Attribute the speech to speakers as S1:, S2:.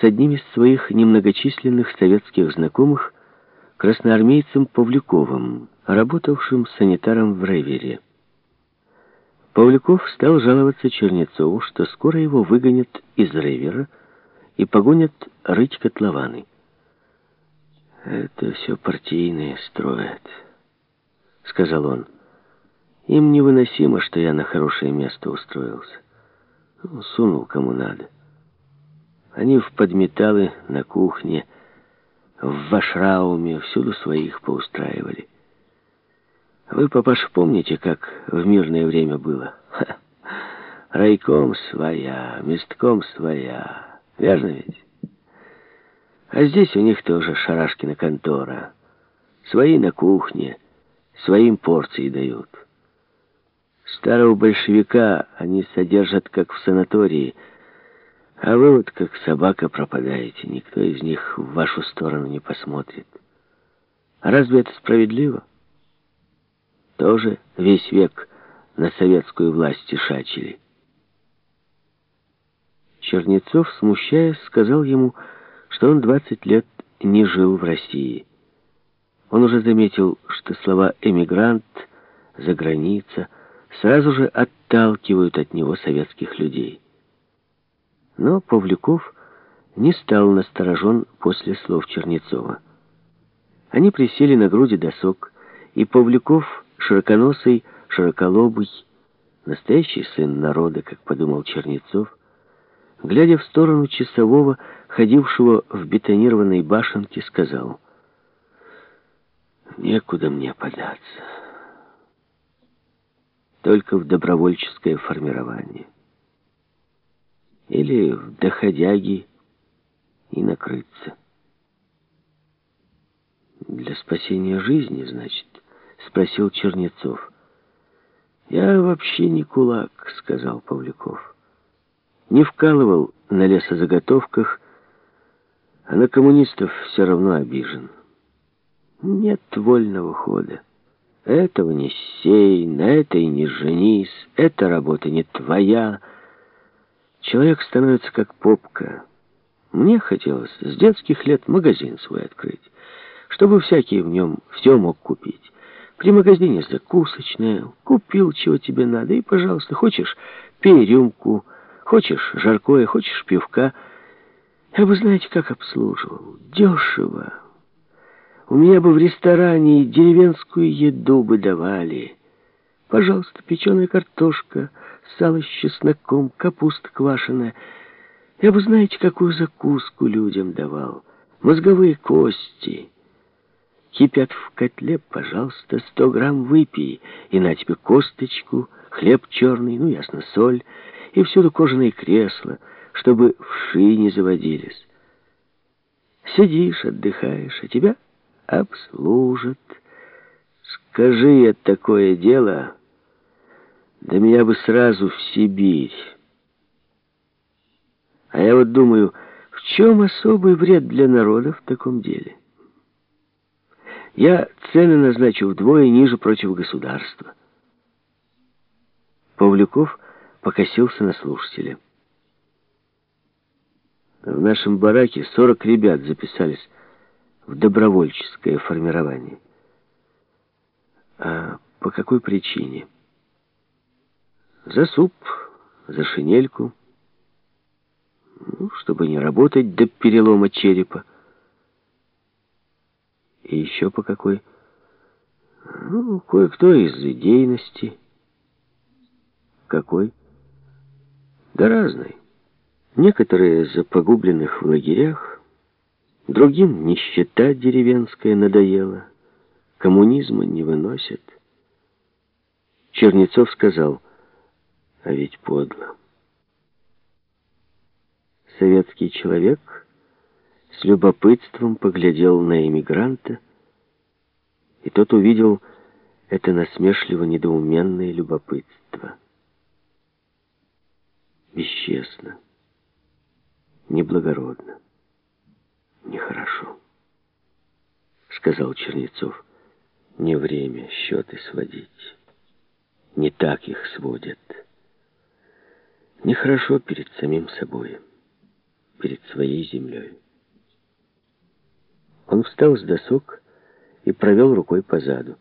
S1: с одним из своих немногочисленных советских знакомых, красноармейцем Павлюковым, работавшим санитаром в Рейвере. Павлюков стал жаловаться Чернецову, что скоро его выгонят из Рейвера и погонят рыть котлованы. «Это все партийные строят», — сказал он. «Им невыносимо, что я на хорошее место устроился. Ну, сунул кому надо. Они в подметалы на кухне, в Вашрауме, всюду своих поустраивали». Вы, папаша, помните, как в мирное время было? Ха. Райком своя, местком своя. Верно ведь? А здесь у них тоже Шарашкина контора. Свои на кухне, своим порции дают. Старого большевика они содержат, как в санатории, а вы вот как собака пропадаете. Никто из них в вашу сторону не посмотрит. А разве это справедливо? тоже весь век на советскую власть шачили. Чернецов, смущаясь, сказал ему, что он 20 лет не жил в России. Он уже заметил, что слова «эмигрант», «за граница» сразу же отталкивают от него советских людей. Но Павлюков не стал насторожен после слов Чернецова. Они присели на груди досок, и Павлюков широконосый, широколобый, настоящий сын народа, как подумал Чернецов, глядя в сторону часового, ходившего в бетонированной башенке, сказал, «Некуда мне податься, только в добровольческое формирование или в доходяги и накрыться. Для спасения жизни, значит, — спросил Чернецов. «Я вообще не кулак», — сказал Павлюков. «Не вкалывал на лесозаготовках, а на коммунистов все равно обижен. Нет вольного хода. Этого не сей, на этой не женись, эта работа не твоя. Человек становится как попка. Мне хотелось с детских лет магазин свой открыть, чтобы всякий в нем все мог купить. При магазине закусочная. Купил, чего тебе надо, и, пожалуйста, хочешь, пей рюмку, хочешь жаркое, хочешь пивка. Я бы, знаете, как обслуживал. Дешево. У меня бы в ресторане деревенскую еду бы давали. Пожалуйста, печеная картошка, сало с чесноком, капуста квашеная. Я бы, знаете, какую закуску людям давал. Мозговые кости. Кипят в котле, пожалуйста, сто грамм выпей, и на тебе косточку, хлеб черный, ну, ясно, соль, и всюду кожаные кресла, чтобы вши не заводились. Сидишь, отдыхаешь, а тебя обслужат. Скажи я такое дело, да меня бы сразу в Сибирь. А я вот думаю, в чем особый вред для народа в таком деле? Я цены назначу вдвое ниже против государства. Павлюков покосился на слушателя. В нашем бараке 40 ребят записались в добровольческое формирование. А по какой причине? За суп, за шинельку, ну, чтобы не работать до перелома черепа. И еще по какой? Ну, кое-кто из идейности. Какой? Да разный. Некоторые за погубленных в лагерях, другим нищета деревенская надоела, коммунизма не выносят. Чернецов сказал, а ведь подло. Советский человек с любопытством поглядел на эмигранта, и тот увидел это насмешливо-недоуменное любопытство. Бесчестно, неблагородно, нехорошо, сказал Чернецов. Не время счеты сводить. Не так их сводят. Нехорошо перед самим собой. перед своей землей. Он встал с досок и провел рукой по заду.